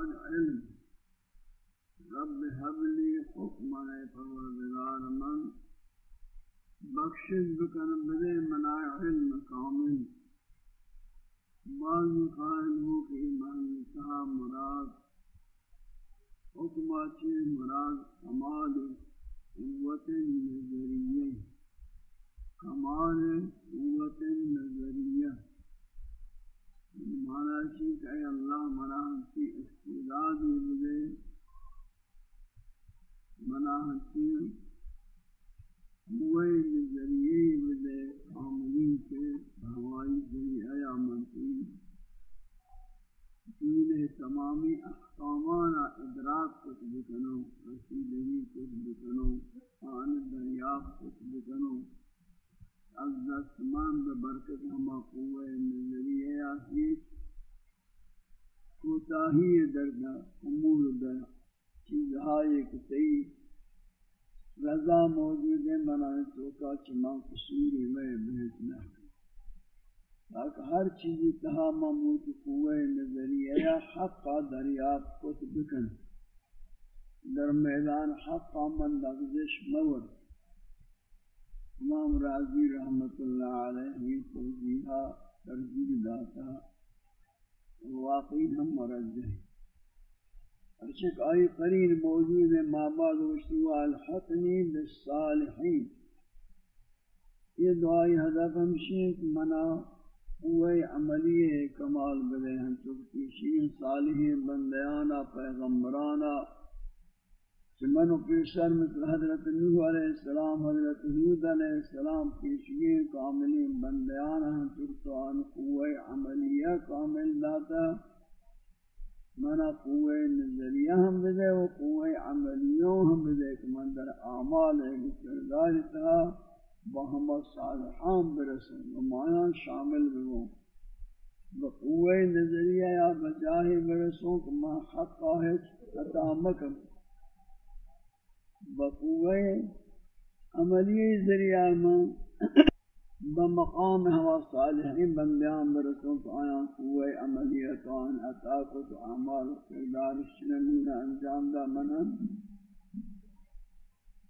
مراد علم۔ رب حبلی حکم ہے، پروردگار من۔ بخشش بکن بدے منع علم کامل۔ بعض قائل ہو کہ من کہا مراد۔ حکمہ چیز مراد، کمال قوت نظریہ۔ کمال قوت نظریہ۔ مانا چیز کہ اللہ منا کی استعداد بدے مناہتیں ہوئے ذریعے بدے عاملین کے ہوائی ذریعہ یا منطی دین تمامی احکامان ادراک کچھ بکنو رسیدگی کچھ بکنو آن دریاب کچھ بکنو از دست دستمان ببرکت ہما قوہ نظریہ یا ہیچ کوتاہی دردہ امور دردہ چیزہائی کہ صحیح رضا موجود ہے منائے چوکا چما قصوری میں بہت بہتنا تاکہ ہر چیز تہا مموت قوہ نظریہ یا حقا دریافت کت بکن. در میدان حقا من لغزش مور امام راضی رحمت اللہ علیہ توجیہا ترجیح داتا واقعی ہم مرد ہیں۔ ارچک آئی قرین موجود ہے ماباد وشتوا الحقنی بالصالحین۔ یہ دعائی ہدف ہمشی ہے کہ منا ہوئے عملی کمال بلے ہیں۔ چکتی شین صالحین بندیانا پیغمبرانا چمنو پیشر مثل حضرت نوح علیہ السلام، حضرت حود علیہ السلام پیشگین کاملین بندیانا ہیں چکتوان قوہ عملیہ کامل داتا۔ منا قوہ نظریہ ہم بدے و قوہ عملیوں ہم بدے کہ من در اعمال ہے کردار تھا بہم صالحان برسن و مانا شامل بگوں بقوہ نظریہ یا بجاہ برسوں کہ ما حق ہے عطا مکم بقوہ عملی ذریعہ میں بمقام ہوا صالحین بندیان برسوں تو آیاں قوہ عملیتان عطاقت عمال کردار شنمین انجام دا منن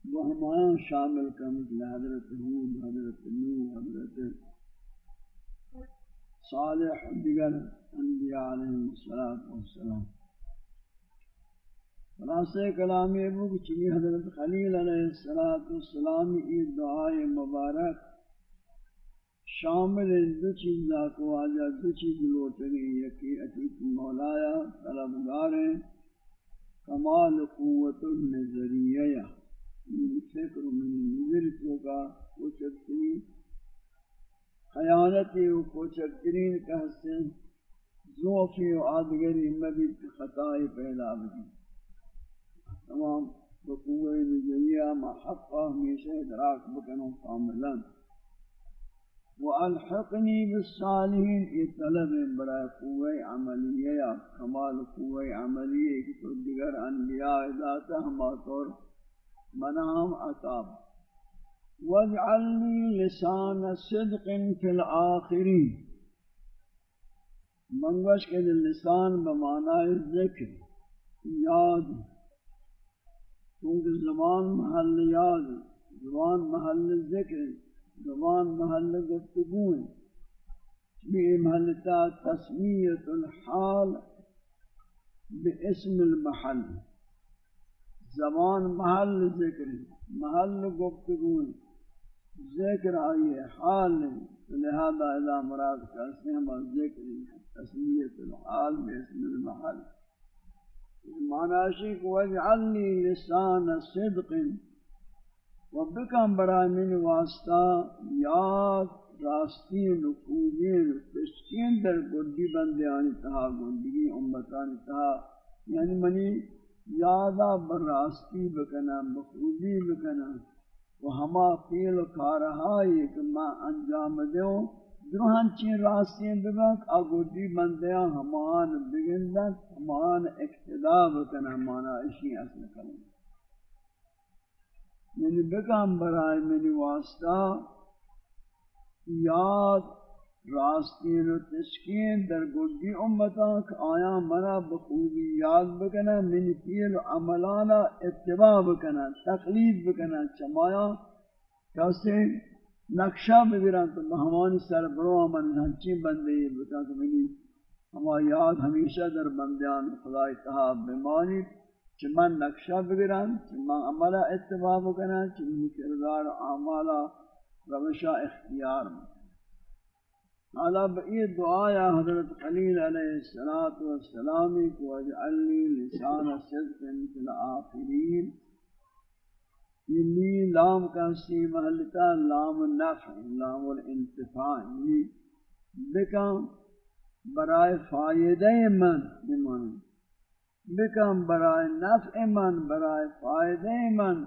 وہ ہم شامل کا مثل حضرت حود حضرت نوح حضرت صالح، دیگر انبیاء علیہ السلام. خلاصہ کلامی ابو کچھلی حضرت خلیل علیہ السلام کی دعائے مبارک شامل دو چیز کو آجا دو چیز لوٹنی یکی اتیت مولایا، طلبگار ہیں، کمال قوت النظریہ یہ فکر من نظر تو کا کوچکترین خیانتی و کوچکترین کا حسن زوفی و آدگری مبید خطائی پیدا بھی تمام بقوہ نظریہ محقہ ہمیشہ ادراک بکنوں کاملاً والحقنی بالصالحین یہ طلب بڑا قوہ عملیہ یا کمال قوہ عملیہ کی تو دیگر انبیاء ذاتا ہما طور منام عطاب. واجعلنی لسان صدق فی الآخرین منگوش کے لسان بمعنی ذکر یاد کیونکہ زبان محل یاد زبان محل ذکر زبان محل گفتگو بھی محلتا تسمیت الحال باسم المحل۔ زبان محل ذکر محل گفتگو ذکر آئی حال لہذا اذا مراد کا سہم ذکر تسمیت الحال باسم المحل۔ معنی کو وجعلنی لسان صدق و بکم برای من واسطہ یاد راستین و خوبین تشکین در گردی بندیانی تہا، گردگی امتانی تہا۔ یعنی منی یادا بر راستی بکنا بخوبی بکنا۔ و ہما فیل و کارہائی کہ میں انجام دیوں۔ دروہن چین راستین بگنک آگودی بندیاں ہمان بگندن ہمان اقتداب کن ہمانا اشی اصل کریں یعنی بکم برائے منی واسطہ یاد راستین و تشکین در گردی امتاں آیا منا بخوبی یاد بکنا منی فیل و عملانا اتباع بکنا تقلید بکنا چمایا کیسے نقشہ بگران تو ہمانی سر برو من ہنچی بندے بتا کہ منی ہما یاد ہمیشہ در بندیان خدا اتحاب بمانی چھ من نقشہ بگران چھ من عملہ اتباع بکنا چھ من کردار عمالہ روشہ اختیار حالا بئی دعایا حضرت خلیل علیہ السلام کو اجعلی لسان صدق مثل آخرین یہ لی لام کا سی محلتا لام نفع، لام الانتفاع، یہ بکم برائے فائدہ من بمان بکم برائے نفع من، برائے فائدہ من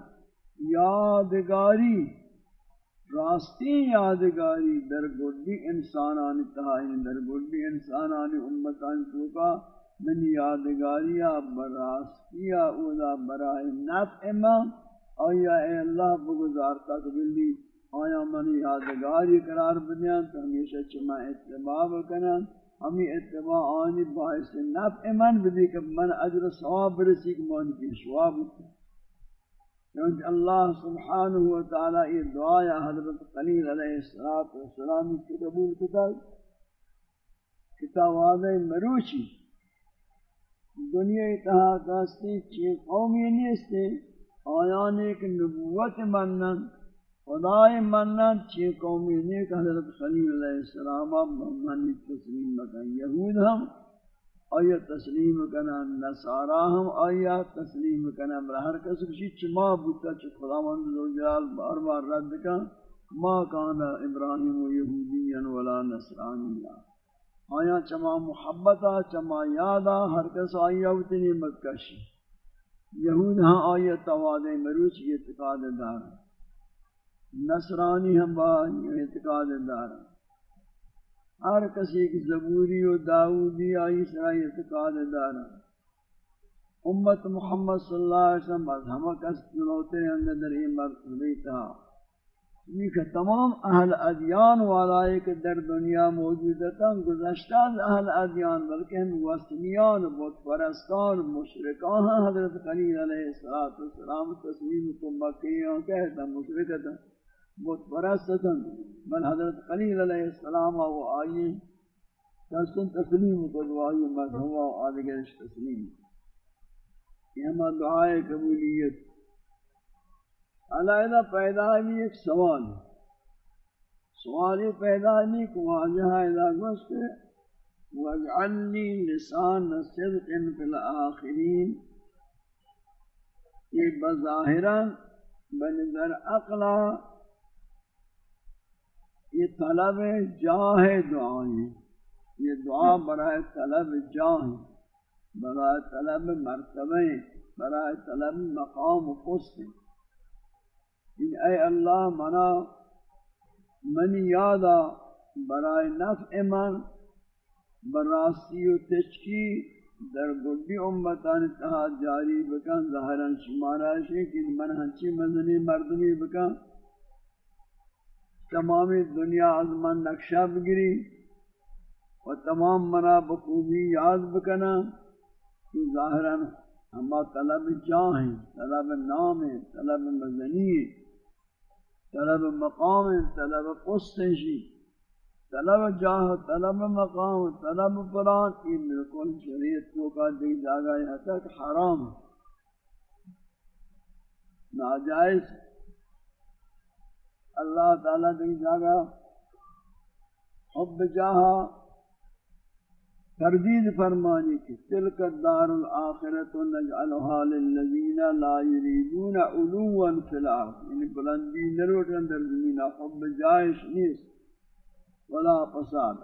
یادگاری، راستی یادگاری در گردی انسانانی تہائی، در گردی انسانانی امتان چوکا من یادگاریا، براستی اولا برائے نفع من آیا اے اللہ بگزارتا قبلی آیا من یادگاری قرار بنیان تو ہمیشہ چما اتباع بکنن ہمیں اتباع آنی باعث نفع من بدی کہ من اجر ثواب برسی کہ من کی شواب کیونکہ اللہ سبحانہ وتعالی یہ دعا یا حضرت خلیل علیہ السلام کی قبول کتا کتاب آدھے مروچی. دنیا اتحا کاستی چی قومی نیستے آیان ایک نبوت منن خدای منن چی قومی نیک حضرت خلیل علیہ السلام منی تسلیم بکن، یہود ہم، آیا تسلیم کنن، نصارا ہم، آیا تسلیم کنن، بر ہر کس کسی چما بوتا چی خدا من جلال بار بار رد کن، ما کانا ابراہیم و یہودیا ولا نصرانیا آیا چما محبتا، چما یادا، ہر کس آیا اتنی مکشی۔ یہود ہاں آیت تواد مروچ یہ اعتقاد دار نصرانی ہم با یہ اعتقاد دار ہر کسی کی زبوری و داودی آئی سرائی اعتقاد دار امت محمد صلی اللہ علیہ وسلم از ہمہ کس نوتے ہیں اندر یہ مرتبی تھا۔ کہ تمام اہل ادیان والا ایک در دنیا موجود تھا گزشتہ اہل ادیان بلکہ ہم وسمیان بت پرستان مشرکان، حضرت خلیل علیہ السلام تسلیم کو مکیوں کہتا مشرکتا بت پرستتا بل حضرت خلیل علیہ السلام وہ آئی تسلیم تسلیم کو دعائی مذہب و آدگرش تسلیم. یہ ہمیں دعائے قبولیت. علیحدہ پیدا بھی ایک سوال سوالی پیدا نہیں کو واضح ہے گوشت وَاجْعَلْنِي لِسَانَ صِدْقٍ فِي الْآخِرِينَ۔ یہ بظاہران بنظر اقلا یہ طلب جاہ دعائیں یہ دعا برائے طلب جاہ برائے طلب مرتبہ برائے طلب مقام و قصد ان اے اللہ منا منی یادا برائے نفع من براسی و تشکی در گردی امتان تہا جاری بکن ظاہران شمارا کہ من ہنچی مدنی مردمی بکن۔ تمامی دنیا از من نقشہ بگری و تمام منا بخوبی یاد بکنا تو ظاہراً ہما طلب جاں ہیں طلب نام ہیں طلب مزنی ہیں طلب مقام، طلب قسط جی، طلب جاہ، طلب مقام، طلب قرآن، یہ بالکل شریعت کو کا دی جاگا یہاں تک حرام۔ ناجائز۔ اللہ تعالیٰ دی جاگا۔ حب جاہا تردید فرمانی کی تلک الدار الاخرت نجعلها للذین لا یریدون علوا فی الارض. یعنی بلندی نروٹن در زمین حب جائش نیست. ولا فساد.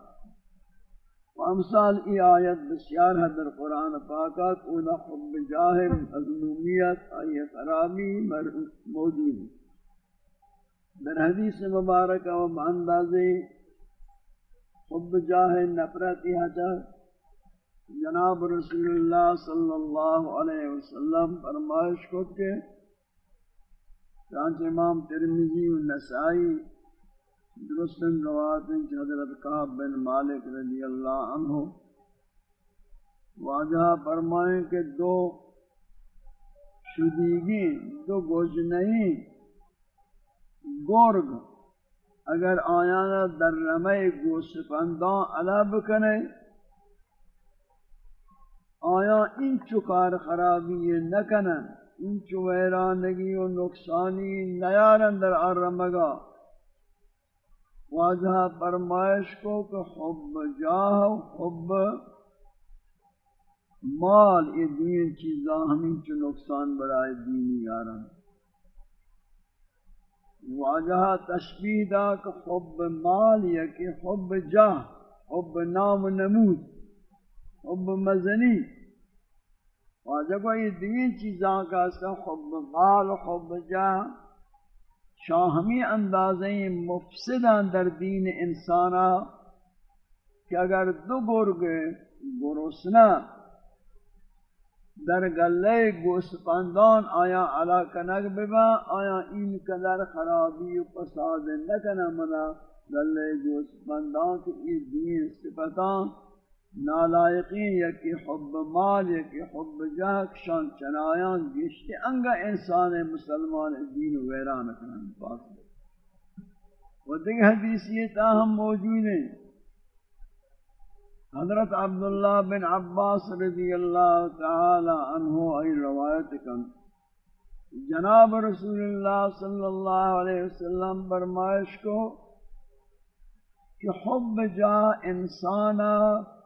وامثال ای آیت بسیار ہے در قرآن پاکات. اولا حب جاہم ازمومیت آیت عرابی موجود. در حدیث مبارک و انداز حب جاہ نفرت حتا جناب رسول اللہ صلی اللہ علیہ وسلم فرمائش کو کہ چانچہ امام ترمیزی و نسائی درستن روایت حضرت قاب بن مالک رضی اللہ عنہ واجہ فرمائیں کہ دو شدیگی دو گوش نہیں گرگ اگر آیانا در رمے گوسفندان علب کنے آیا این چکار خرابی نکنن، این چو ویرانگی و نقصانی نیارن در آرمگا واجہ فرمائش کو کہ حب جاہ و حب مال، یہ دین چیزاں ہمیں چو نقصان برائے دینی یارن. واجہ تشبیح دا کہ حب مال یا کہ حب جاہ حب نام نمود. حب مزنی. واجہ کو یہ دین چیزاں کا سا حب مال حب جاہ شاہمی اندازیں مفسدان در دین انسانا. کہ اگر دو گرگ گروسنا در گلے گوسپندان، آیا علا کنگ ببا، آیا این قدر خرابی و فساد نکنه منا گلے گوسپندان کی دین صفتان نالائقین یکی حب مال، یکی حب جاک شان چنایان گشتی، انگا انسان مسلمان دین ویران کنن پاس و دیکھ حدیثی تاہم موجود ہیں. حضرت عبداللہ بن عباس رضی اللہ تعالی عنہ ای روایت کن. جناب رسول اللہ صلی اللہ علیہ وسلم برمائش کو کہ حب جا انسانا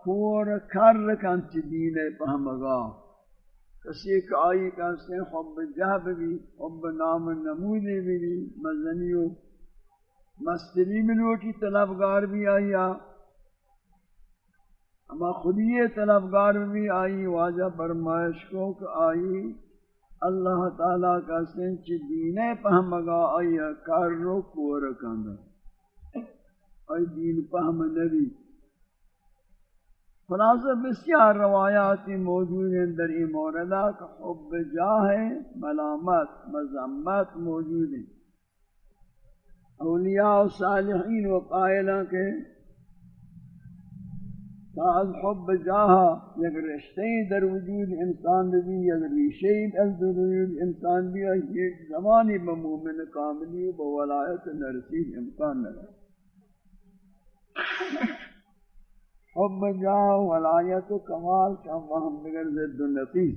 کور کر کنچ دین پہمگا کسی ایک آئی کہتے ہیں حب جہ بھی حب نام نمودی بھی مزنیو۔ مستری ملوٹی طلبگار بھی آئیا۔ اما خودی طلبگار بھی آئی، واجہ فرمائش کو کہ آئی۔ اللہ تعالیٰ کا سنچ دین پہمگا آئی کار رو کور کندہ آئی دین پہم نبی۔ خلاصہ، بسیار روایاتی موجود ہیں۔ در ای موردہ کہ حب جاہ ملامت، مذمت موجود ہیں۔ اولیاء و صالحین و قائلہ کے از حب جاہا یک رشتے در وجود انسان بھی، یک ریشے از در وجود انسان بھی ایک زمانی بمومن کاملی و بولایت نرسید امکان نگا حب جاہ ولایت و کمال کم وہم بگر زد و نقیز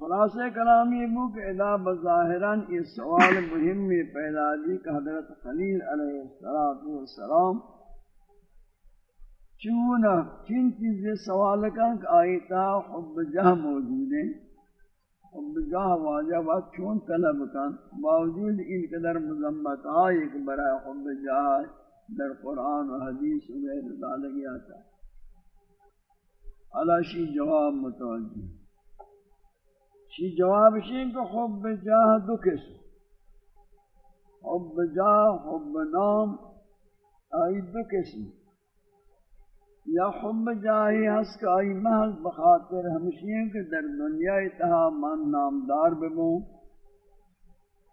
خلاصہ کلامی بو کہ ادا بظاہران یہ سوال مهم پیدا دی کہ حضرت خلیل علیہ السلام چونا کن چیزیں سوال کن کہ آئیتا حب جہ موجود ہیں۔ حب جہ واجب چون طلب کن۔ باوجود ان قدر مذمت آئی کہ برای حب جہ در قرآن و حدیث و غیر ذالک آتا علا شی جواب متوجہ۔ شی جواب شین کہ حب جہ دو کس حب جہ حب نام، آئی دو کسی یا حب جاہی ہس کا آئی محض بخاطر ہمشین کے در دنیا اتہا من نامدار ببوں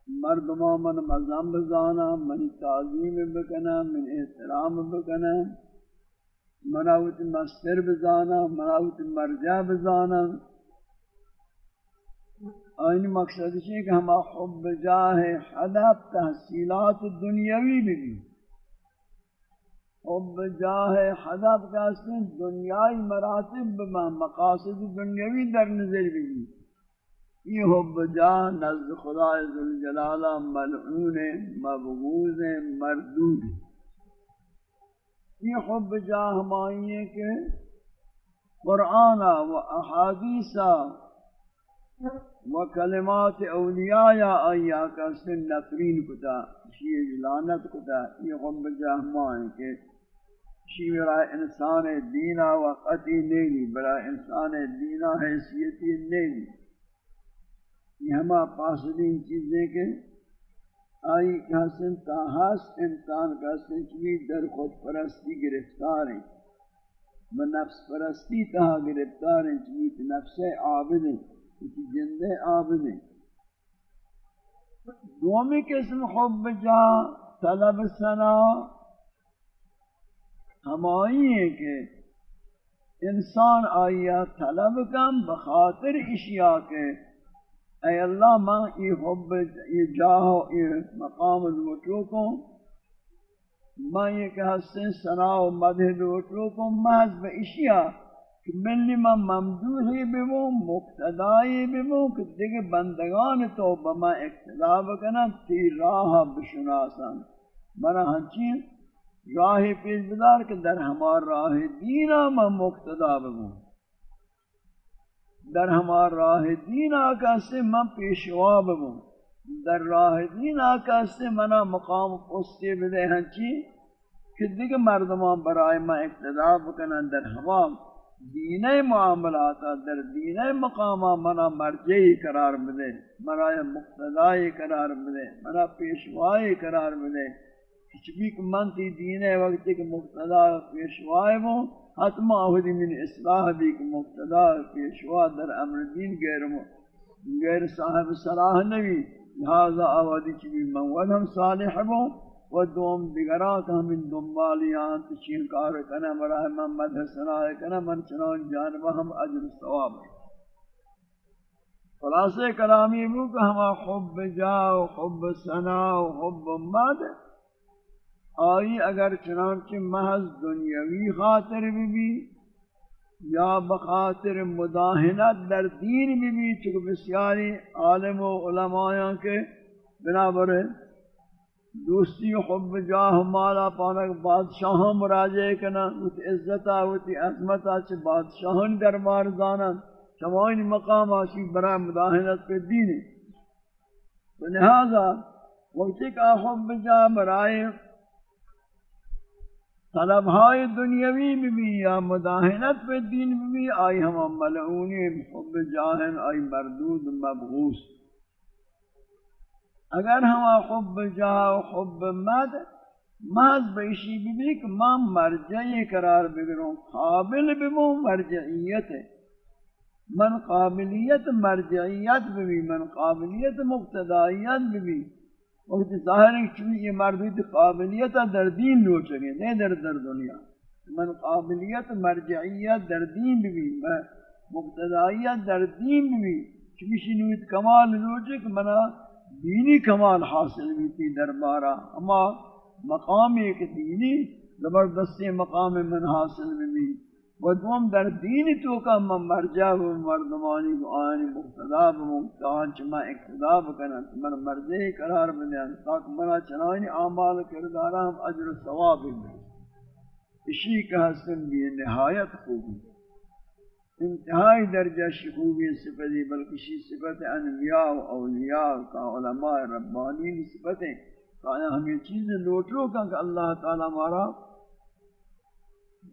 مردما من مزام بزانا، من تعظیم بکنا، من احترام بکنا. مناوت مستر بزانا مناوت مرجع بزانا. آئین مقصد ہے کہ ہما حب جاہ حدب تحصیلات دنیاوی بھی حب جاہ حدب کا سن دنیای مراتب مقاصد دنیاوی در نظر بھی یہ حب جاہ نزد خدا ذوالجلالہ ملعون مبغوز مردود۔ یہ حب جاہ ہمائی ہے کہ قرآن و احادیثہ و کلمات اولیاء یا آیا کا سن نفرین کتا شیئے لعنت کتا۔ یہ غم جہماں ہیں کہ شیئے برای انسان دینا وقتی نہیں برای انسان دینا حیثیتی نہیں یہ ہما پاسدین چیزیں کہ آئی کا تاہاس انسان کا در خود پرستی گرفتار ہیں۔ نفس پرستی تہا گرفتار ہیں چوی نفس عابد ہیں کسی جندے آبدے دومی قسم حب جا طلب سنا ہمائی ہے کہ انسان آیا طلب کم بخاطر اشیاء کے اے اللہ ماں یہ حب، یہ جاہو یہ مقام الوٹو کو، میں یہ کہ حسن سنا و مدہ الوٹو کو، محض باشیاء کہ ملی من ممدوحی بمو مقتدائی بمو کہ دیکھ بندگان تو بما اقتدا بکنا تی راہ بشناسان منا ہنچین راہ پیش بدار کہ در ہمار راہ دینا من مقتدا بمو در ہمار راہ دینا کسی من پیشوا بمو در راہ دینا کسی منا مقام پستی بدے ہنچین کہ دیکھ مردمان برائے ما اقتدا بکنا در ہمام دین معاملات، در دین مقام منا مرجعی قرار ملے منا مقتدائی قرار ملے منا پیشوائی قرار ملے کچھ بھی من تی دین وقت کہ مقتدا پیشوائی ہو حتما اہدی من اصلاح بھی کہ مقتدا پیشوا در امر دین غیر غیر صاحب صلاح نبی. لہذا آوادی چی من ودہم صالح ہوں و دوم دیگران ہم ان دنبالیاں تشین کار کنا براہ محمد حسن آئے کنا من چنان جانبہ ہم عجر ثواب خلاصے کلامی بو کہ ہما حب جا و حب سنا و حب مد آئی اگر چنانچہ محض دنیاوی خاطر بھی بھی یا بخاطر مداہنت در دین بھی بھی چکہ بسیاری عالم و علماء کے بنابر دوستی و حب جاہ مالا پانک بادشاہاں مراجعے کنا اس عزتا ہوتی عظمتا چھ بادشاہاں دربار دانا چمائن مقام آشی برا مداہنت پہ دینے تو لہذا وقتی کا حب جاہ برائے طلب ہائی دنیاوی بھی یا مداہنت پہ دین بھی آئی ہم ملعونی حب جاہن آئی مردود مبغوث اگر ہم حب جا حب مد مد بیشی بھی کہ میں مرجعی قرار بگروں قابل بمو مرجعیت. ہے من قابلیت مرجعیت بھی من قابلیت مقتدائیت بھی وقت ظاہر ہے کہ یہ مردود قابلیت در دین لو چکے نہیں در در دنیا۔ من قابلیت مرجعیت در دین بھی مقتدائیت در دین بھی۔ چمیشی نویت کمال لو چک منا دینی کمال حاصل بھی تھی دربارہ۔ اما مقام ایک دینی زبردستی مقام من حاصل بھی۔ و دوم در دینی تو کا من مرجع و مردمانی کو آنی مقتدا و مقتان چما اقتدا بکنا من مرجع قرار بدیان تاک منا چنانی اعمال کردارا ہم اجر و ثواب بھی اسی کا حسن بھی نہایت خوبی انتہائی درجہ شکوبی صفتی، بلکہ شی صفت انبیاء و اولیاء کا علماء ربانی صفتیں کہ ہم یہ چیزیں لوٹو کہ اللہ تعالی ہمارا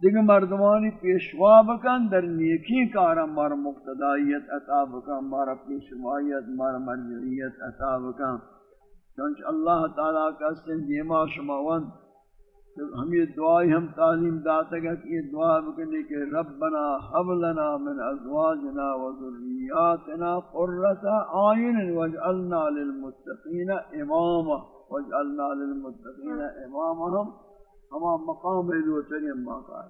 دیگر مردمانی پیشوا بکن، در نیکی کارا مارا مقتدائیت عطا بکن، مارا پیشوائیت مارا مرجعیت عطا بکن. چونچہ اللہ تعالی کا سن دیما شماوند ہم یہ دعائی ہم تعلیم داتا گا کہ یہ دعا بکنے کہ ربنا حب لنا من ازواجنا و ذریاتنا قررت آئین واجعلنا للمتقین اماما، واجعلنا للمتقین اماما ہم ہما مقام دو چنی اما کار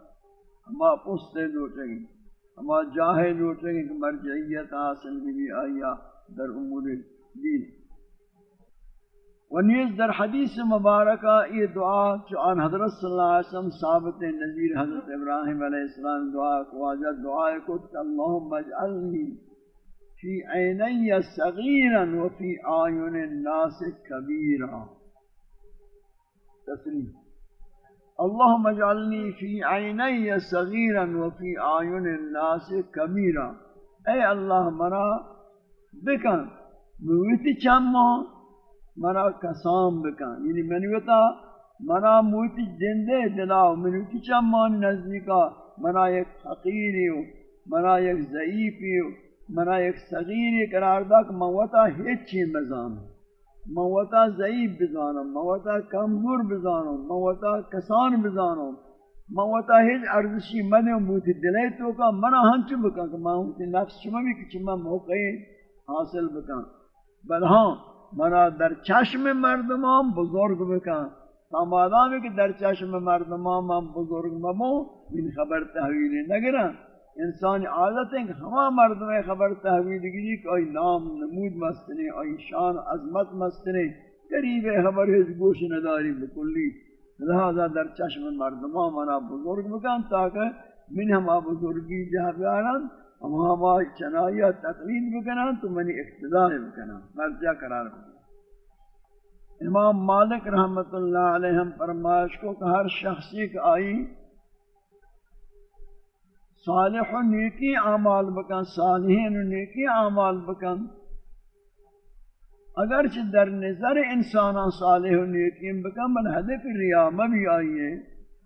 اما پستے لوٹیں گے اما جاہے لوٹیں گے کہ مرجعیت حاصل بھی آیا در امور دین۔ ونیز در حدیث مبارکہ یہ دعا چون حضرت صلی اللہ علیہ وسلم ثابت نظیر حضرت ابراہیم علیہ السلام دعا کو آجا، دعا کو اللہم اجعلنی فی عینی صغیرا وفی آیون الناس کبیرا۔ تسلیم۔ اللهم اجعلني في عيني صغيرا وفي اعين الناس كبيرا اے اللہ، مرا بکن مویتی چمو مرا کسام بکن۔ یعنی منویتا مرا مویتی جندے دلاو منویتی چمان نزدیکا۔ مرا یک حقیری ہو مرا یک ضعیفی ہو مرا یک صغیری قرار دا کہ موتا ہیچ چیز مزام ہے موتا ضعیف بزانم، موتا کمزور بزانم، موتا کسان بزانم، موتا ہیچ ارزشی من موتی دلے تو کا منا ہنچ بکن کہ موتی نفس شما بھی کچھ میں موقعی حاصل بکن. بل ہاں منا در چشم مردمان بزرگ بکا بکن سامادامی کہ در چشم مردمان من بزرگ مبو من خبر تحویلی نگرن. انسانی عادت ہے کہ ہما مرد میں خبر تحویل گیری کہ آئی نام، نمود مستنے، آئی شان، عظمت مستنے، قریب خبر ہے گوش نداری بکلی لہذا در چشم مردمہ منا بزرگ بکن تاکہ من ہما بزرگی جہاں بیارن، ہم ہما چنائیہ تقلید بکنن، تو منی اقتداء بکنن۔ مرجع قرار بکنن امام مالک رحمت اللہ علیہ ہم فرمائش کو کہ ہر شخصی کا آئی صالح و نیکی اعمال بکن، صالحین و نیکی اعمال بکن۔ اگرچہ در نظر انسان صالح و نیکی بکن، بل حدق ریا مبی آئیے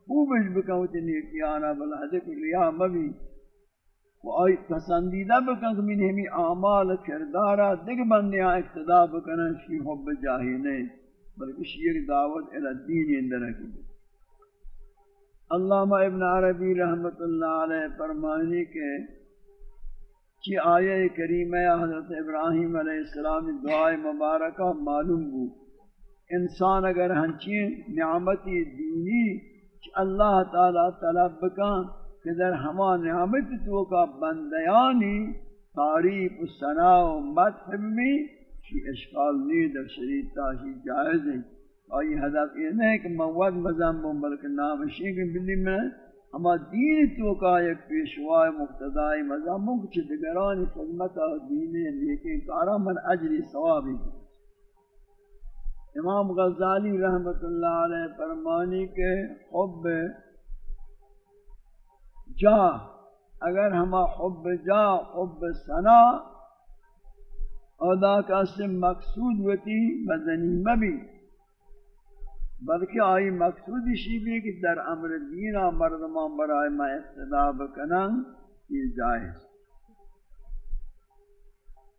خوبش بکن، وہ نیکی آنا، بل حدق ریا مبی و آئی پسندیدہ بکن کہ من ہمی اعمال کردارا دیکھ بندیاں اقتدا بکن شی حب جاہی نہیں، بلکہ شیر دعوت الدین اندر کی بکن علامہ ابن عربی رحمت اللہ علیہ فرمانی کے چی آیہ کریمہ حضرت ابراہیم علیہ السلام دعائے مبارکہ معلوم ہو۔ انسان اگر ہنچین نعمتی دینی چی اللہ تعالیٰ طلب کان کہ در ہما نعمت تو کا بندیانی تعریف و سنا و مدح بھی چی اشکال نہیں در شریط تاشی جائز ہے۔ آئی ہدف یہ نہیں کہ مواد مزم بوں بلکہ نام شیخ بلی میں اما دین تو کا ایک پیشوائے مقتدائی مزم بوں کچھ دگرانی خدمت اور دین لیکن کارا من اجری ثوابی۔ امام غزالی رحمت اللہ علیہ فرمانی کے حب جا، اگر ہما حب جا، حب سنا ادا کا سم مقصود ہوتی، مدنی مبی۔ بلکہ آئی مقصود اسی بھی کہ در امر دینا مردمان برائے میں اقتدا بکنن، یہ جائز.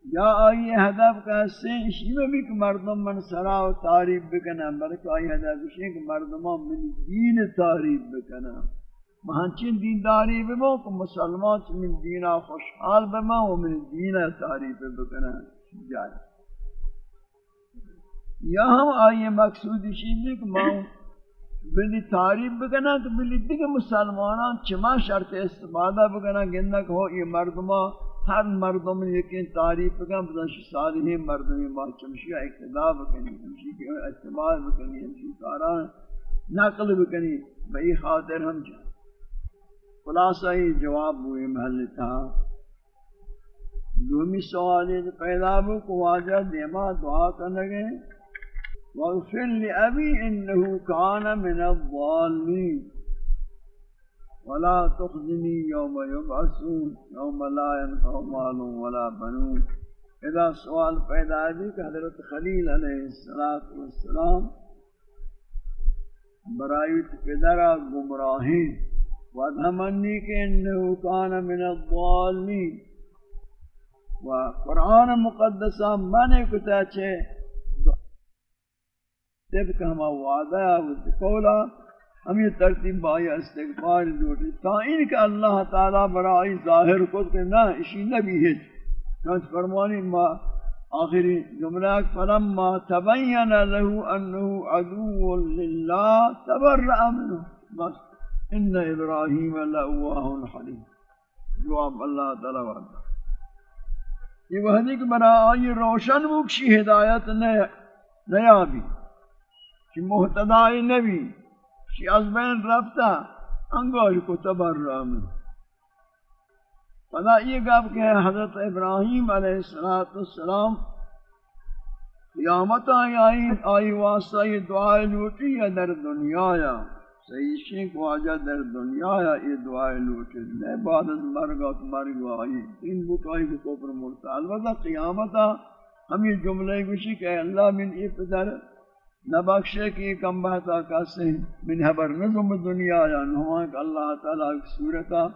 یا آئی ہدف کا سے اسی میں بھی کہ مردم من سرا و تعریف بکنن، بلکہ آئی ہدف اسی کہ مردمان من دین تعریف بکنن. مہنچین دینداری بمو کہ مسلمان من دینا خوشحال بمو و من دینا تعریف بکنن. جائز. یا ہم آئیے مقصود شیدی کہ ماں بلی تعریف بکنا کہ بلی دیکھ مسلمانان چما شرط استفادہ بکنا گندہ کہ ہو، یہ مردمہ، ہر مردم یقین تعریف بکنا بزنش صالحی مردمی با چمشی اقتداء بکنی، چمشی کے اعتبار بکنی، چمشی کاران نقل بکنی بئی خاطر ہم جائیں خلاصہ ہی جواب ہوئے محل تھا۔ دومی سوالی پیدا بو واجہ دیما دعا کرنے گئے۔ واغفر لأبي إنه كان من الضالين ولا تخزني يوم يبعثون، يوم لا ينفع مال ولا بنون. اذا سوال پیدا ہے کہ حضرت خلیل علیہ السلام برایت پدرا گمراہی ودھمنی کہ انہو کان من الضالین و قرآن مقدسہ مانے کتا چھے جبکہ ہم وعدہ و قولا، ہم یہ ترتیب بائی استغفار جوڑی تا ان کہ اللہ تعالی برائی ظاہر کو کہ نہ اسی نبی ہے۔ چونچ فرمانی ما آخری جملہ، فلما تبین له انه عدو للہ تبرع منه بس، ان ابراہیم لأواہ حلیم۔ جواب اللہ تعالی وعدہ یہ وحدی کہ بنا آئی روشن مکشی ہدایت نیا بھی۔ کہ محتدائی نبی کہ از بین رفتا انگاش کو تبر رامن پدا یہ گب کہ حضرت ابراہیم علیہ السلام قیامت آئی آئی آئی واسطہ یہ دعائے لوٹی یا در دنیا یا صحیح شیخ واجہ در دنیا یا یہ دعائے لوٹے لے بعد از مرگا تو مرگا آئی. تین بکائی کو کوپر مرتا البتہ قیامتا ہم یہ جملے گوشی کہ اللہ من ای نبخشے کی کم بہتا کسے من حبر نظم دنیا یا نوان کہ اللہ تعالیٰ کی صورتا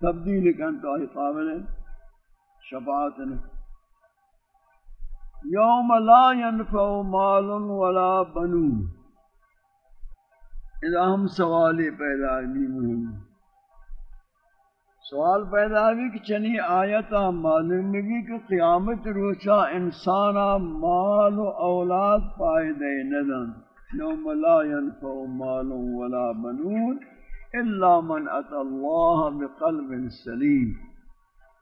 تبدیل کن تو آئی قابل شفاعت یوم لا ينفع مال ولا بنون۔ اذا ہم سوالی پیدا بھی مهم سوال پیدا بھی کہ چنی آیتا معلوم بھی کہ قیامت روچا انسانا مال و اولاد فائدے ندن، یوم لا ينفع مال ولا بنون الا من اتى الله بقلب سلیم۔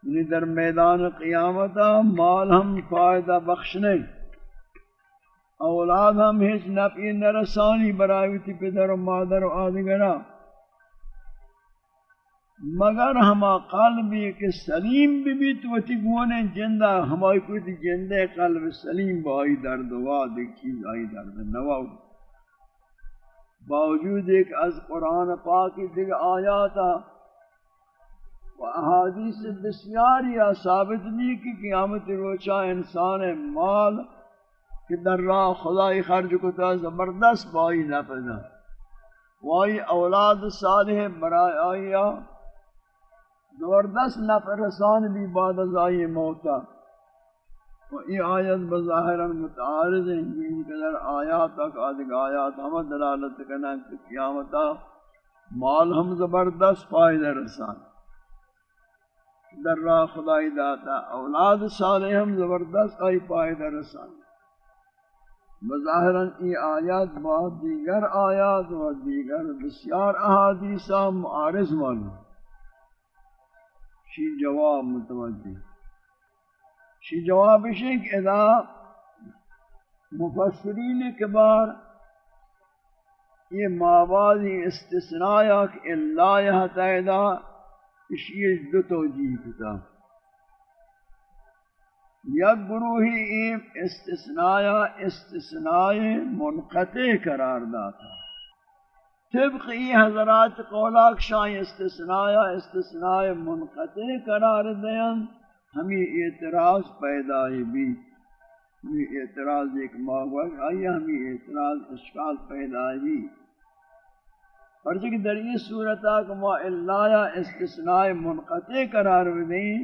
یعنی در میدان قیامتا مال ہم فائدہ بخشنے اولاد ہم ہیچ نفعی نرسانی برایوتی پدر و مادر و آدگرہ ہاں۔ مگر ہما قلبی کہ سلیم بھی بھی تو تی گونے جندہ ہمائی کوئی تی جندے قلب سلیم بائی درد واد ایک چیز آئی درد نواو باوجود ایک از قرآن پاکی دیکھ آیاتا و احادیث بسیاری ثابت نہیں کہ قیامت روچا انسان مال کہ در راہ خدای خرج کو تا زبردست بائی نہ وائی اولاد صالح برائے آئیا زبردست نفع رسان بھی بعد از آئی موتا و یہ آیت بظاہرا متعارض ہیں ان قدر آیات تک آدھگ آیات ہم دلالت کرنا کہ قیامتا مال ہم زبردست فائدہ رسان۔ در راہ خدای داتا۔ اولاد صالح ہم زبردست آئی فائدہ رسان۔ بظاہراً ای آیات بعد دیگر آیات و دیگر بسیار احادیثہ معارض معلوم شی جواب متوجہ شی جواب ہے کہ اذا مفسرین کبار یہ مابادی استثناء کہ اللہ یہ تیدہ اسی دو توجیہ کتاب یک گروہی ایم استثناء استثناء منقطع قرار داتا طبق ای حضرات قولاک شاہ استثناء استثناء منقطع قرار دیں ہمیں اعتراض پیدا بھی، ہمیں اعتراض ایک ماغوک آئی، ہمیں اعتراض اشکال پیدا بھی۔ اور چکہ در یہ صورتہ کہ ما اللہ استثناء منقطع قرار دیں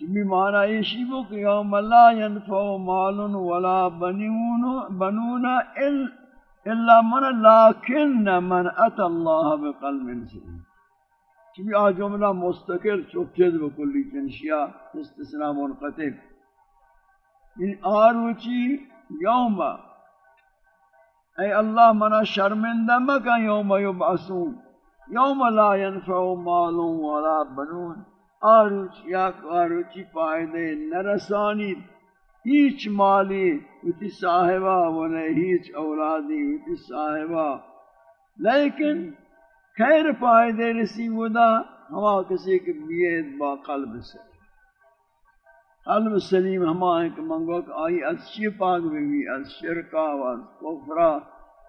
چمی معنی ایشی بو کہ یوم لا ينفع مال ولا بنون بنون الا الا من لیکن من اتى الله بقلب سلیم چمی آ جملہ مستقل چوکید بکلی چنشیا استثناء منقطع. ان آروچی یوم، اے اللہ منا شرمندہ مکا یوم یبعثون. یوم لا ينفع مال ولا بنون. آروچ یا آروچی فائدے نرسانی. ہیچ مالی وتی صاحبہ ونے ہیچ اولادی وتی صاحبہ۔ لیکن خیر فائدے رسی ودا ہما کسی کے بیت با قلب سے۔ قلب سلیم ہما ایک منگو کہ آئی از شپاک بھی از شرکا و از کفرہ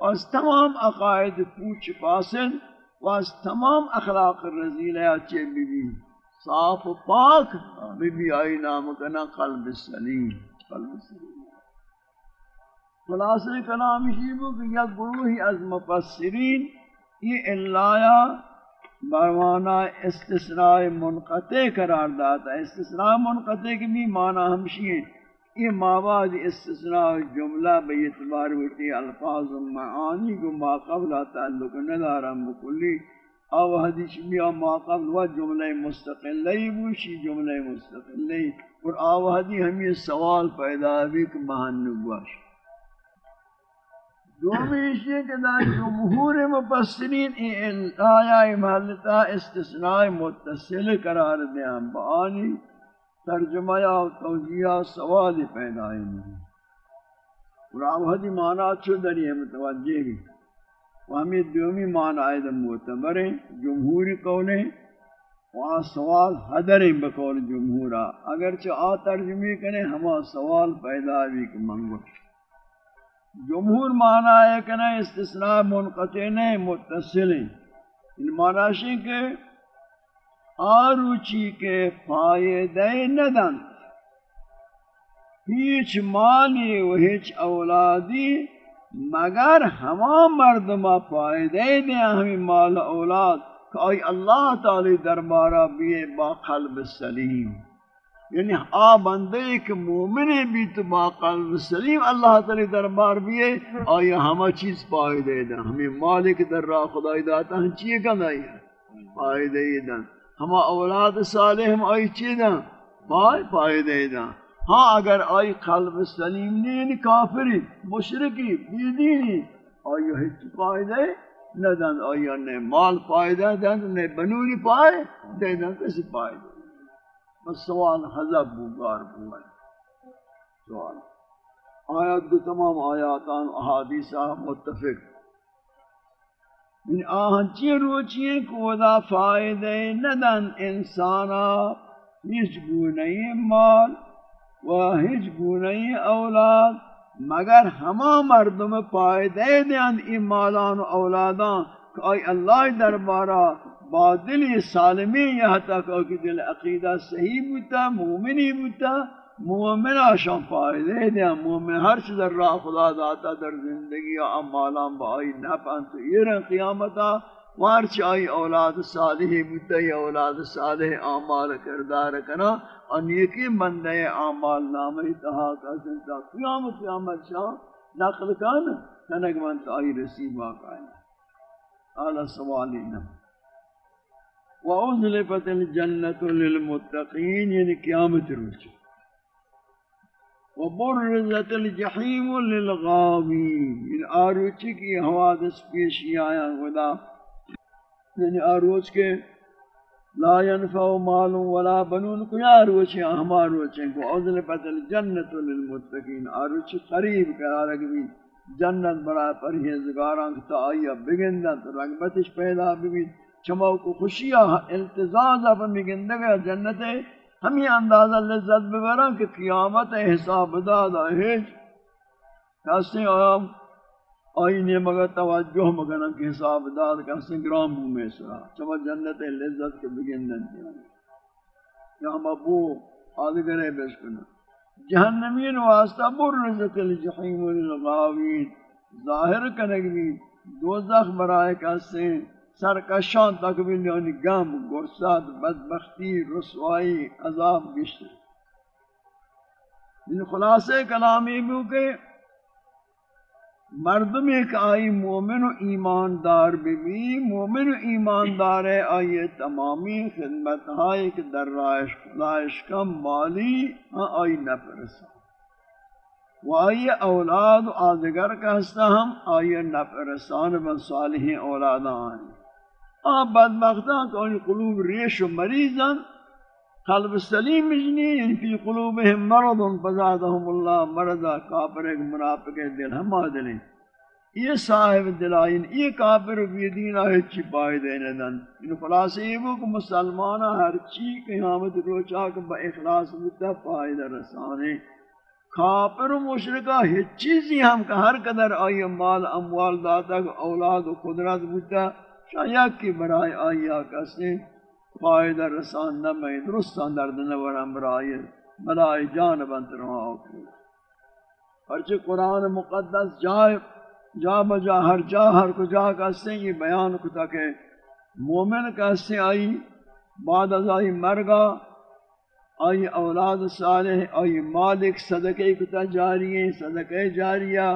و از تمام عقائد پوچھ فاسد و از تمام اخلاق رزیلہ اچھے بھی بھی صاف و پاک بی بی آئی نام کنا قلب سلیم۔ قلب سلیم خلاصہ کلام شیبو کہ یک گروہی از مفسرین، یہ اللہ برمانا استثناء منقطع قرار داتا ہے۔ استثناء منقطع کی بھی معنی ہمشی ہیں۔ یہ ماباد استثناء جملہ بے اعتبار ہوتی الفاظ و معانی کو ما قبل تعلق ندارا مکلی او حدیث بیا ما قبل و جملہ مستقلی بوشی جملہ مستقلی اور آو حدیث ہمیں سوال پیدا بھی کہ مہن نگواش دومیشی کہ دا جمہور مفسرین این آیا محلتا استثناء متصل قرار دیا بآنی ترجمہ یا توجیہ سوال پیدا نہیں راوہدی معنی چھو دری ہے متوجہ بھی۔ وہمی دومی معنی آئید معتبر ہیں، جمہوری قولیں وہاں سوال حدر بقول جمہورا۔ اگرچہ آ ترجمی کریں ہما سوال پیدا بھی کہ منگو۔ جمہور معنی ہے کہ نہیں استثناء منقطع نہیں متصل ہیں۔ ان معنی کہ آروچی کے فائدہ ندن۔ ہیچ مالی و ہیچ اولادی مگر ہما مردمہ فائدہ دیں ہمیں مال اولاد کہ آئی اللہ تعالی دربارہ بیئے با قلب سلیم۔ یعنی آ بندے ایک مومن بھی تو با قلب سلیم، اللہ تعالی دربار بھی ہے آیا ہمیں چیز پائے دیں ہمیں مالک در راہ خدای داتا ہم چیئے کن آئی ہے پائے دے دیں ہما اولاد صالح ہم آئی چیئے دیں پائے پائے دے دیں ہاں اگر آئی قلب سلیم نہیں کافری مشرکی بیدینی آیا ہیچ پائے دے نہ دن آیا نے مال پائے دے دیں نے بنوری پائے دے دیں کسی پائے دے بس سوال حضب بوگار بوئے۔ سوال۔ آیات دو تمام آیاتان احادیثہ متفق۔ یعنی ان آہنچی روچی کو دا فائدے ندن انسانا، ہیچ گونئی مال۔ و ہیچ گونئی اولاد، مگر ہما مردم فائدے دیان ای مالان و اولادان کہ آئی اللہ دربارہ با دلی سالمی یہاں تک کہ دل عقیدہ صحیح بوتا مومنی بوتا مومن آشان فائدے دیا مومن ہر چیز در راہ خدا داتا در زندگی اعمالان با آئی نفن تو یہ قیامتا وارچ آئی اولاد صالحی بوتا اولاد صالح اعمال کردار کنا۔ ان یکی بندے اعمال نامی تہا کا سنتا قیامت قیامت شاہ نقل کانا کنک من تو آئی رسیب واقع ہے۔ آلہ سوالی نمت وَأُزْلِفَتِ الْجَنَّةُ لِلْمُتَّقِينَ یعنی قیامت روچ وَبُرِّزَتِ الْجَحِيمُ لِلْغَاوِينَ۔ یعنی آروچی کی حوادث پیشی آیا، خدا یعنی آروچ کے لا ينفع مال ولا بنون کو یا آروچ روچ ہما روچ کو اذلفت الجنت للمتقین، آروچ قریب قرار گئی جنت برائے پرہیزگاران تا آیا بگندت، رغبتش پیدا بھی چمو کو خوشیاں، التزاز اپن بگندگا جنت ہے، ہمیں اندازہ لذت ببرا کہ قیامت حساب دادا ہے کسی آم آئینے مگر توجہ مگنا کہ حساب داد کسی گرام بو میں سرا چمو جنت لذت کے بگندن کیا یا ہم ابو آدھگرے بشکنا جہنمین واسطہ برزت الجحیم للغاوین ظاہر کنگوی دوزخ برائے کسی سرکشان تکمیل یعنی گم گرسد بدبختی، رسوائی، عذاب گشت ان خلاصے کلامی بھی کہ مردم ایک آئی مومن و ایماندار بھی مومن و ایماندار ہے، آئی تمامی خدمت ہائی کہ در رائش خدایش کم مالی ہاں آئی نپرسا و آئی اولاد و آدگر کا ہستا ہم، آئی نپرسان بن صالحین اولاداں آئیں آن بدبختان کہ ان قلوب ریش و مریضاً قلب سلیم مجنی یعنی فی قلوبهم مرض فزادهم اللہ مرضا، کافر ایک منافق دل ہم آدلیں یہ صاحب دلائن، یہ کافر بھی دین آئے، چی پائے دینے دن۔ ان خلاصے یہ وہ کہ مسلمانہ ہر چی قیامت روچا کہ با اخلاص بتا فائدہ رسانے کافر و مشرکہ ہیچ چیزی ہم کہ ہر قدر آئی مال، اموال، داتا، اولاد و قدرت بتا شاید کی برای آیا کسی فائدہ رسان نمی درستان درد نورم برای بلائی جان بنت رہا ہوکی ہرچہ قرآن مقدس جائے جا بجا ہر جا ہر کجا کسی یہ بیان کتا کہ مومن کسی آئی بعد از آئی مرگا آئی اولاد صالح آئی مالک صدقے کتا جاری ہیں صدقے جاریہ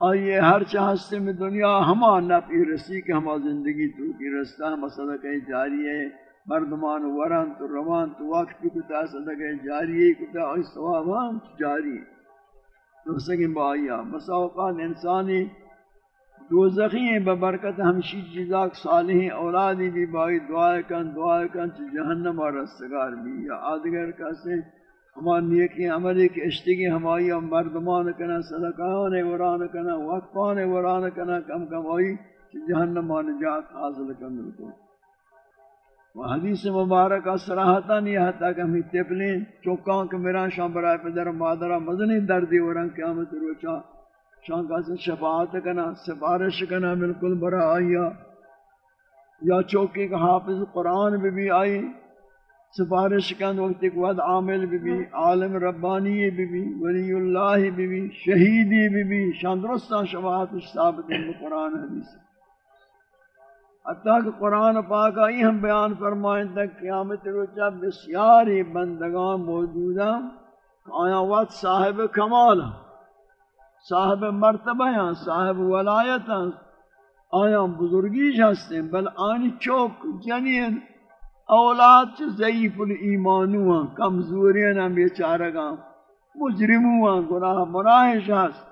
آئیے، ہر چاہستے میں دنیا ہما نفعی رسی کہ ہما زندگی تو کی رستہ، ہما صدقہ جاری ہے۔ مردمان وران تو روان تو وقت کی کتا، صدقہ جاری ہے کتا، آئی سوابان جاری ہے۔ تو سکیں با آئیا مساوقات انسانی دوزخی ہیں ببرکت ہمشی چیزاک صالحی اولادی بھی بائی دعائے کن دعائے کن چی جہنم اور رستگار بھی یا آدگر کسے ہمان نیکی عملی کی اشتگی ہمائی مردمان کنا، صدقان وران کنا، وقفان وران کنا، کم کم آئی جہنم نجات حاصل کن کو و حدیث مبارکہ صراحتا نہیں حتا کہ ہمیں تپلیں چوکان کہ میرا شام برائے پدر مادرہ مزنی دردی ورن قیامت روچا۔ شان کا سے شفاعت کنا، سفارش کنا، بالکل برا آیا یا چوکی کا حافظ قرآن بھی بھی آئی۔ سفارش کن وقت ایک وقت عامل بھی بھی، عالم ربانی بھی بھی، ولی اللہ بھی بھی شہیدی بھی بھی، شان درستان شفاعت ثابت ہے، قرآن حدیث حتیٰ کہ قرآن پاک آئی ہم بیان فرمائیں تک قیامت روچہ بسیاری بندگان موجودہ آیا وقت صاحب کمال صاحب مرتبہ ہیں، صاحب ولایت ہیں۔ آیا بزرگی ہستے بل آنی چوک، جنین اولاد چھ ضعیف الایمانو ہیں کمزورین ہیں بیچارگاں مجرمو ہیں گناہ مناہش ہست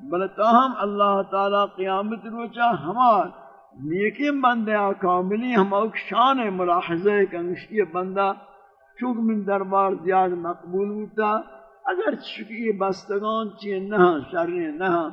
بل تاہم اللہ تعالی قیامت روچا ہمار نیکی بندے کاملی ہم اوک شان ملاحظہ کنگشتی بندہ۔ چوک من دربار زیاد مقبول ہوتا، اگر چکی بستگان چی نہ ہاں، شرع نہ ہاں۔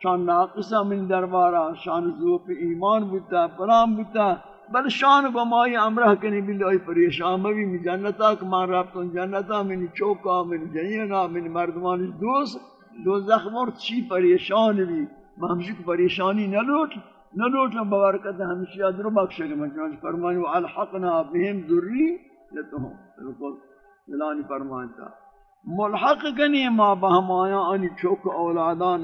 شان ناقصہ من دربارا شان ذوق ایمان بوتا پرام بوتا بل شان گمائی امرہ کنی بلی آئی پریشان بھی من جنتا کمان رابطن جنتا، من چوکا، من جنینا، من مردمان دوست. دو زخمور چی پریشان بھی ہمشک پریشانی نہ لوٹ نہ لوٹا ببرکت ہمشی ادرو بخشے گا مجھے فرمانی و الحقنا بهم ذری لتہم بالکل یعنی ملانی فرمانتا ملحق کنی ما بہم آیا، آنی چوک اولادان،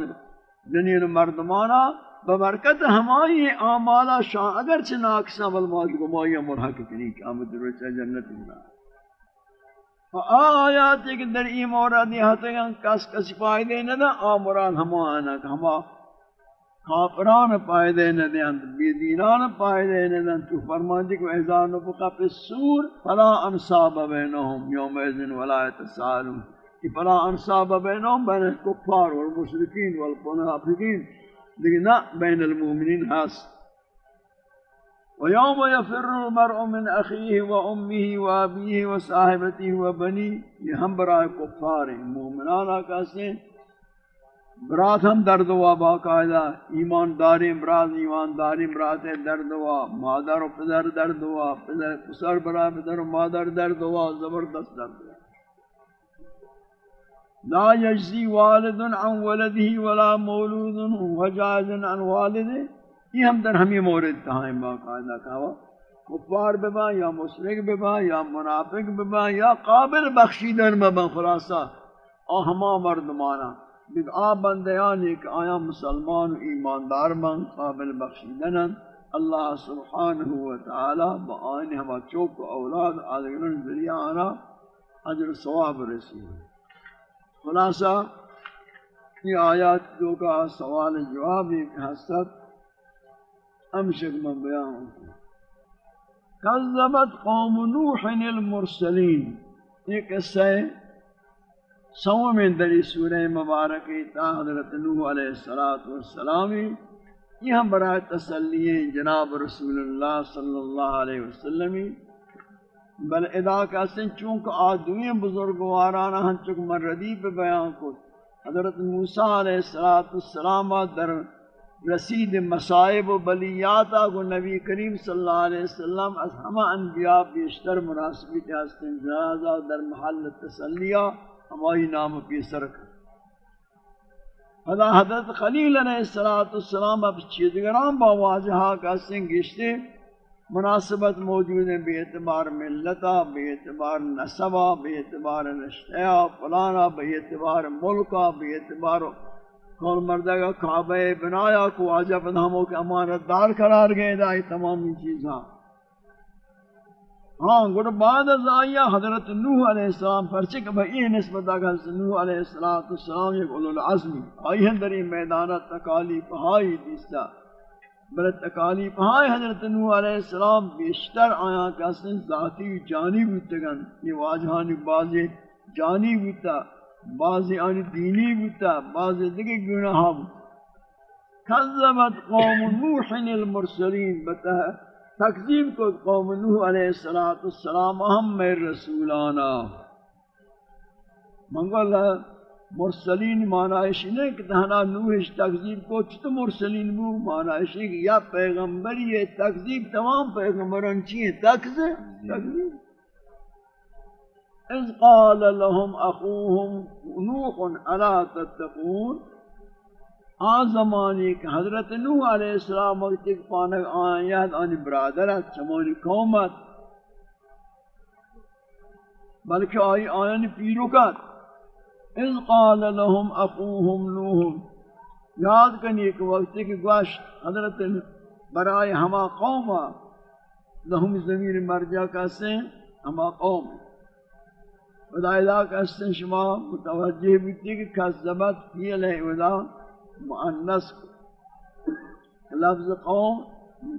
جنین مردمانا ببرکت ہمائی آمالا شان اگرچہ ناکسا والماج گمائی ملحق کنی قیامت روچہ جنت اللہ و آیات ایک در ای مورد یہ ہیں کس کسی فائدے نہ دا آمران ہما آنا ہما کافران پائدے نہ دیں بی دینان پائدے نہ دیں تو فرمان جی کہ احزان نفقہ پی سور، فلا انصاب بینہم، یوم ایزن ولایت سالم کہ فلا انصاب بینہم، بین الکفار والمشرکین والقنافقین دیگه بین المؤمنین هست و یوم یفر المرء من أخيه وأمه وأبيه وصاحبته وبني يهم صاحبته كفار بنی یہ ہم برای کفار ہیں مومنان آکاستے ہیں برات ہم درد و باقاعدہ ایماندار امراض ایماندار امراض درد و مادر و پدر درد و پدر پسر برای پدر و مادر درد و زبردست درد. و لا یجزی والد عن ولده ولا مولود وجاز عن والده یہ ہم در ہمیں مورد کہاں باقاعدہ کہا کفار ببا یا مشرک ببا یا منافق ببا یا قابل بخشیدن ببا خلاصہ. اور ہما مردمانا. بید آب بندیان ایک آیا مسلمان و ایماندار من قابل بخشیدن اللہ سبحانہ و تعالی با آئین ہما چوک و اولاد آدھگرن ذریعہ آنا. عجر ثواب رسی خلاصہ، یہ آیات جو کا سوال جواب ایک حسد امشک من بیان ہوتا کذبت قوم نوح المرسلین۔ یہ قصہ سوم دری سورہ مبارکی تا حضرت نوح علیہ السلام یہ ہم برای تسلی جناب رسول اللہ صلی اللہ علیہ وسلم۔ بل ادا کا سن چونکہ آدویں بزرگوارانا ہم چک مردی پہ بیان کو حضرت موسیٰ علیہ السلام در رسید مصائب و بلیاتا کو نبی کریم صلی اللہ علیہ وسلم از ہمہ انبیاء بیشتر مناسبی تحسن جنازہ در محل تسلیہ ہماری نام کی سرک حضرت خلیل علیہ السلام اب چیزگران با واجہا کا سنگشتے مناسبت موجود ہے بے اعتبار ملتا بے اعتبار نسبہ بے اعتبار نشتیا فلانا، بے اعتبار ملکا بے اعتبار کول مردہ کا کعبہ بنایا کو آجا پدھاموں کے امانت دار قرار گئے دائی تمامی چیزاں۔ ہاں گوڑ بعد از آیا حضرت نوح علیہ السلام پرچے کہ بھئی یہ نسبت آگا حضرت نوح علیہ السلام ایک اولو العظمی آئی ہندر این میدانہ تکالی پہائی دیستا۔ بلد تکالی پہائی حضرت نوح علیہ السلام بیشتر آیا کہ اصلا ذاتی جانی بیتگن یہ واجہانی بازی جانی بیتا بازی آنی دینی بیتا بازی دیکھ گناہ بیتا کذبت قوم نوح المرسلین بتا تکذیب کو قوم نوح علیہ السلام ہم میں رسولانا منگل مرسلین معنیش نہیں کہ تہنا نوحش تکذیب کو چھتا مرسلین بو معنیش نہیں کہ یا پیغمبری ہے تکذیب، تمام پیغمبران چیئے تکذیب. تکذیب. اذ قال لهم اخوهم نوح الا تتقون. آن زمانی کہ حضرت نوح علیہ السلام وقت ایک پانک آیات آنی برادرت چمانی قومت. بلکہ آئی آیان پیروکت. اذ قال لهم اخوهم نوح، یاد کنی کہ وقت کی گوشت حضرت برائے ہما قوم لهم زمین مرجع کہتے ہیں ہما قوم۔ خدا کہتے ہیں شما متوجہ بیتی کہ کذبت فی لیے ودا مؤنس لفظ قوم،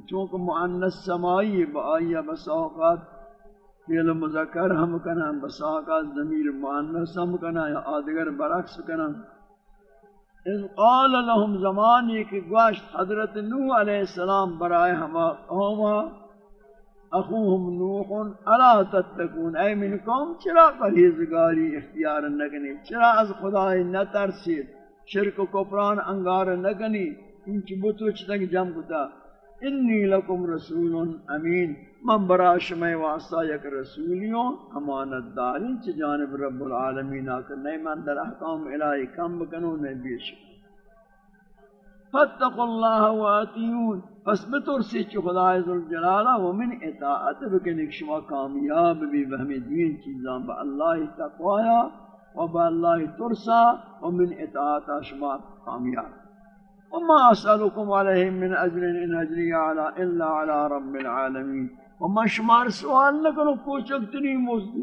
چونکہ مؤنس سمائی با آئیہ بساقات فعل مذکر ہم کنا بساقا ضمیر مؤنث ہم کنا یا آدگر برعکس کنا اذ قال لهم زمانی کی گوشت حضرت نوح علیہ السلام برائے ہما قوما اخوهم نوح، الا تتقون؟ اے من قوم، چرا پرہیزگاری اختیار نکنی؟ چرا از خدای نترسید؟ شرک و کفران انگار نکنی؟ انچ بتو چتنگ جم کتا؟ انی لکم رسول امین. من برا شمع واسطہ یک رسولیوں، امانت داری چی جانب رب العالمین آکر نہیں من در احکام الہی کم بکنو نہیں بیش فتق اللہ واتیون. پس بترسی چی خدا ذوالجلالہ، ومن اطاعت بکنک شما کامیاب بھی بہمی دین چیزاں با اللہ تقویہ و با اللہ ترسا، ومن اطاعت شما کامیاب. وما اسألكم عليه من اجر ان اجري على الا على رب العالمين وما شمار سوال نہ کرو کوچک تری موزدی۔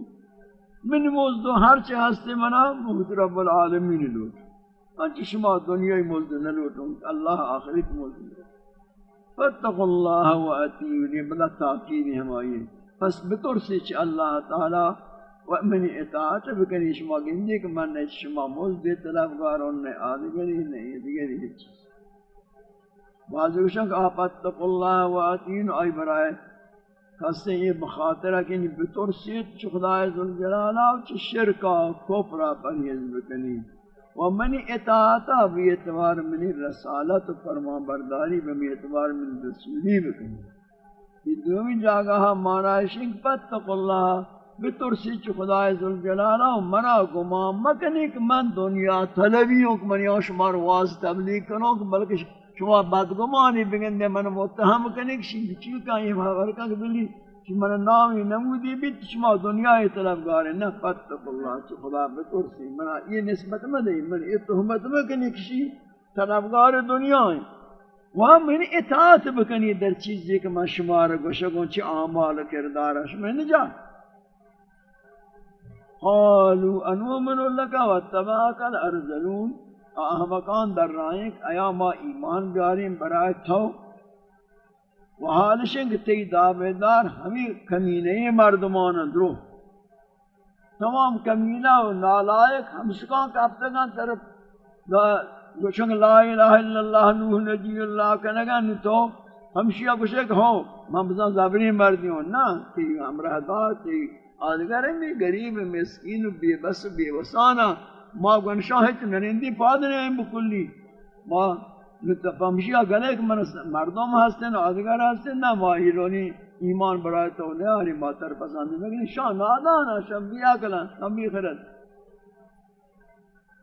من موزدو، ہر ہستے منا محت رب العالمین لوٹ۔ انچ شما دنیای موزد نہ لوٹوں اللہ آخرت موزد فاتقوا اللہ و اتیونی بلا تاکید ہمائی پس بطور سے چھ اللہ تعالی و من اطاعت بکنی، شما گندی کہ من نے شما موزد طلبگاروں نے آدگری نہیں دیگری چیز بعض اوشن کہ آپ اتقوا اللہ و اتین آئی برائے کسے یہ بخاطرہ کہ نہیں بطور سیت چھ خدای ذوالجلالہ چھ شرکا کفرہ پرہیز بکنی۔ و منی اطاعتا بھی اعتبار منی رسالت و فرما برداری بمی اعتبار من رسولی بکنی۔ یہ دومی جاگہ مانا شنگ پتق اللہ بترسی چھ خدای ذوالجلالہ و منا گمان مکنی کہ من دنیا طلبی کہ من یا شمار واز تبلیغ کنوں کہ بلکہ شما بدگمانی بگندے من متهم کنی کشی بچی کا یہ خبر کا بلی کہ من نامی نمودی بیت، شما دنیا طلب طلبگار نہ فتق اللہ چھ خدا بترسی من یہ نسبت مدی من یہ تہمت مکنی کشی طلبگار دنیا ہے وہاں من اطاعت بکنی در چیزی کہ من شما را گوشگوں چھ اعمال کردارش میں نجا قالوا انومن لك واتبعك الارذلون۔ احمقان در رائیں ایا ما ایمان بیاریم برائے تھو و حالشیں کہ تی دعویدار ہمیں کمینے مردمان درو تمام کمینہ و نالائق ہمسکان کا افتگان طرف گوشنگ لا الہ الا اللہ، نوح نجی اللہ کنگان تو ہمشیہ گوشک ہو۔ من بزن زبری مردی ہوں نا، تی امرہ دا تی آدگر میں گریب مسکین و بے بس بے وسانہ ما گنشاں ہے تو نرندی پادنے ہیں بکلی ما نتفہمشیہ گلے کہ من مردم ہستن آدھگر ہستن نا ما ہیرونی ایمان برائے تو لے آری ما تر پسند لیکن شاہ نادانا شاہ بیا کلن ہم بھی خرد۔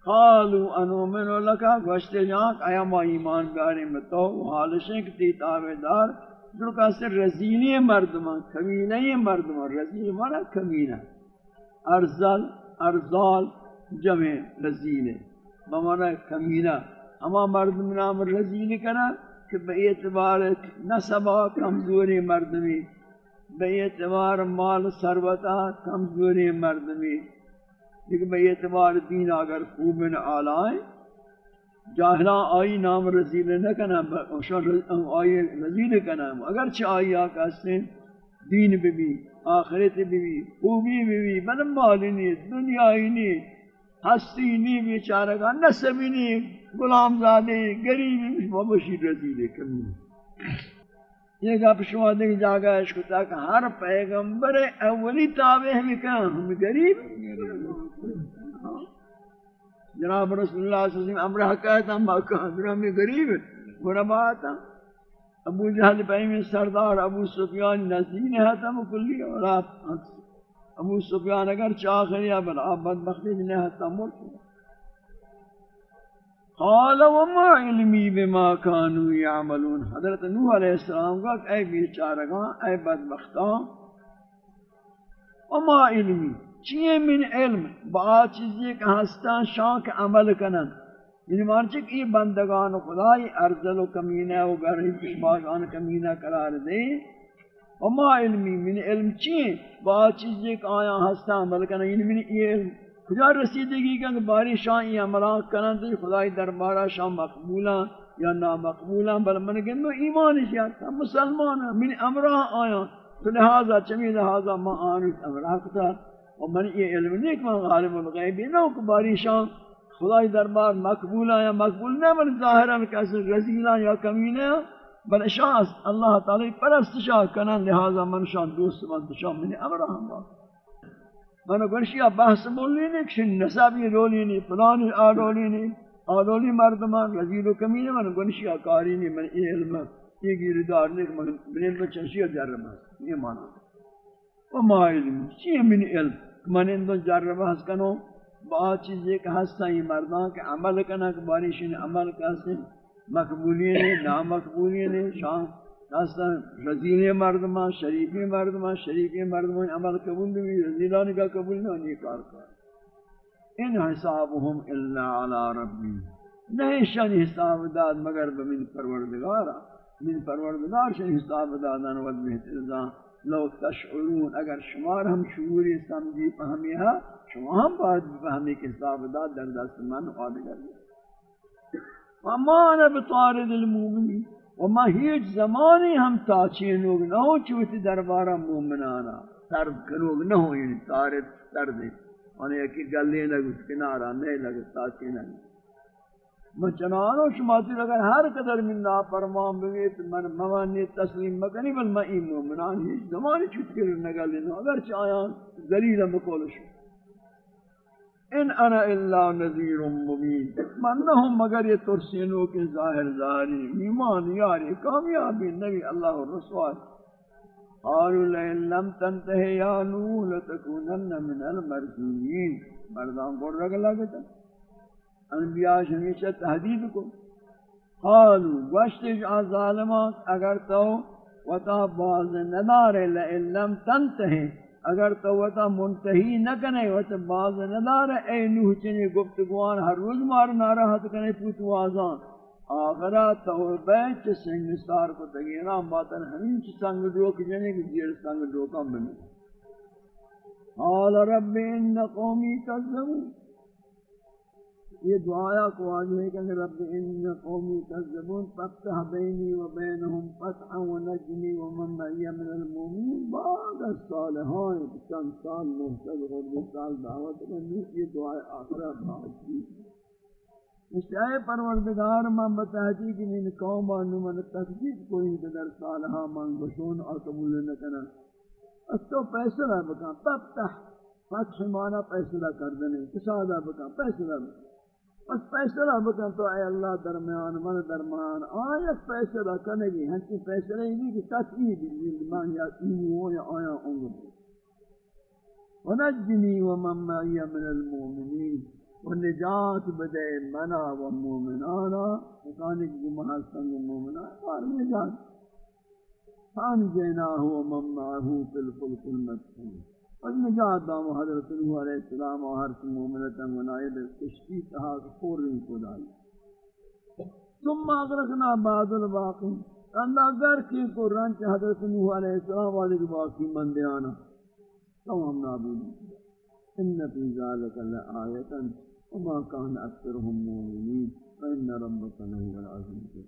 قالو انومنو لکا گوشتے جانک، آیا ما ایمان بیاری متو حالشیں کتی تابدار۔ جو کا سر رزیلی مردمان، کمینی مردمان رزیلی مانا کمینہ۔ ارزل، ارزال جمع رزیل بمانا کمینہ۔ ہما مرد نام رزیل کنا کہ بے اعتبار نصبا کمزوری مردمی بے اعتبار مال سروتا کمزوری مردمی لیکن بے اعتبار دین اگر خوب نہ آلائیں جاہلا آئی نام رزیل نہ کنا آئی رزیل کنا۔ اگرچہ آئی آکا سے دین بھی بھی، آخرت بھی بھی، خوبی بھی بھی بلن مالی نہیں دنیا ہی نہیں۔ ہستی نی بیچارہ کا نسبی نی غلام زادے گریبی مبشی رسیدے کمی یہ گپ شما دیکھ جاگا عشق تک ہر پیغمبر اولی تابع ہمیں کہاں؟ ہم غریب۔ جناب رسول اللہ صلی اللہ علیہ وسلم امرہ کہتا ہم کہاں؟ ہمیں غریب غربا آتا ابو جہل پہمی سردار ابو سفیان نزدین ہے تم کلی اور آپ۔ ابو سفیان اگر چاہریا بل آپ بدبختی نہیں ہے تم مرد. قال، وما علمی بما كانوا يعملون حضرت نوح علیہ السلام کا اے بیچارگاں، اے بدبختاں، وما علمی، چیئے من علم؟ با چیزی کہ ہستان شاک عمل کنن. یعنی مانچہ کہ یہ بندگان خدای ارزل و کمینہ و گرہی پشباگان کمینہ قرار دیں دے وما علمی من علم چیئے با چیزی کہ آیا ہستان عمل کنن من یہ علم۔ کجا رسیدگی کہ باری شاہ یہ عملان کرن تو خدای دربارہ شاہ مقبولا یا نامقبولا بل من گندو ایمان شیعتا مسلمان من امرہ آیا۔ تو لہذا چمی لہذا ما آنیت امرہ کتا۔ اور من یہ علم نہیں کہ من غالب الغیبی نہ کہ باری شاہ خدای دربار مقبولا یا مقبول نہ بل ظاہران کسی رزیلا یا کمینا بل شاہ اللہ تعالی پرست شاہ کنن لہذا من شاہ دوست من شاہ من امرہ ہم باقی من گوشیا بحث بولی نہیں کہ نسبی رولی نہیں فلانی آرولی نہیں آرولی مردمان رزیل و کمین من گوشیا کاری نہیں من یہ علم یہ گیردار نہیں کہ من علم چنشی جرم ہے یہ مانا. و ما علم. چیئے من علم؟ من اندو جرم ہے کنو، با چیز ایک ہستا یہ مردان کہ عمل کنا کہ بارشین عمل کاسے مقبولی نہیں نامقبولی نہیں شان راستان رضیل مردمان شریفی مردمان شریفی مردمان عمل قبول بھی رضیلان کا قبول نہیں یہ کار کار۔ ان حسابهم الا على ربی۔ نہیں شان حساب داد، مگر بمن پروردگارا من پروردگار شان حساب دادان ود بہتر لو تشعرون، اگر شمار ہم شعوری سمجھی فہمی ہے شما ہم باید فہمی کہ حساب داد در دست من آدگر وما انا بطارد المومنین و ما هیچ زمانی ہم تاچین لوگ نہ ہو چوتی دربارہ مومنانا. ترد کنوگ نہ ہو یعنی تارد ترد انہیں یکی گلی لگو کنارا نہیں لگو تاچین لگو من چنانو شماتی لگر ہر قدر من نا فرمان بگیت من موانی تسلیم مکنی، بل میں این مومنان ہیچ زمانی چوتی کرنے نگلی نہ اگر چاہیان ذلیل مکولشو. ان انا الا نذیر مبین من نہ ہوں مگر یہ ترسینوں کے ظاہر ظاہری، ایمان یاری، کامیابی نبی اللہ الرسول۔ قالوا لئن لم تنتهي يا نوح لتكونن من المرجومين مردان کو رگ لگتا۔ انبیاء ہمیشہ تحدید کو۔ قالوا واشتج ظالمات، اگر تو وتا باز ندار لئن لم تنتهي۔ اگر تو وہ وتا منتہی نہ کنے، وہ وتا باز ندار اے نوح، چنے گفتگوان ہر روز مار ناراحت کنے پوتو آزان۔ آخرا توبہ چ سنگ سار کو تگینا، ماتن ہمین چ سنگ ڈوک، جنے کی جیر سنگ ڈوکا بنے قال رب ان قومی کذبوا یہ دعایا کو آج ہے کہ رب ان قومی کذبون فتح بینی و بینہم فتحا و نجنی و من معی من المومین بعد الصالحان چند سال محتد غرب سال دعوت کرنی یہ دعای آخرہ بات کی مشتاہ پروردگار من بتحقیق کہ من قوم آنو من تقدیق کوئی در صالحا من گشون اور قبول نکنا اس تو فیصلہ بکا تفتح، فتح مانا فیصلہ کر دینے کسادہ بکا فیصلہ بکا بس فیصلہ بکن تو اے اللہ درمیان من درمیان آیا فیصلہ کرنے گی ہنچی فیصلہ ہی نہیں کہ تسیح بھی من یا اینی ہو یا آیا انگو ونجنی ومن معی من المومنین ونجات بدے منا و مومنانا مکانے کی گمہ سنگ مومنانا اور نجات فانجیناہ ومن معہو فی الفلق المدخول اور نجات دام حضرت نوح علیہ السلام اور ہر مومنتا منائب کشتی تہا خور ان کو ڈالی ثم اغرقنا بعد الباقی۔ اندہ گر کی کو رنچ حضرت نوح علیہ السلام والے کے باقی مندے آنا۔ تو ہم نابود ان فی ذالک لآیتا۔ وما کان اکثرهم مومنین۔ فإن ربك له العظیم۔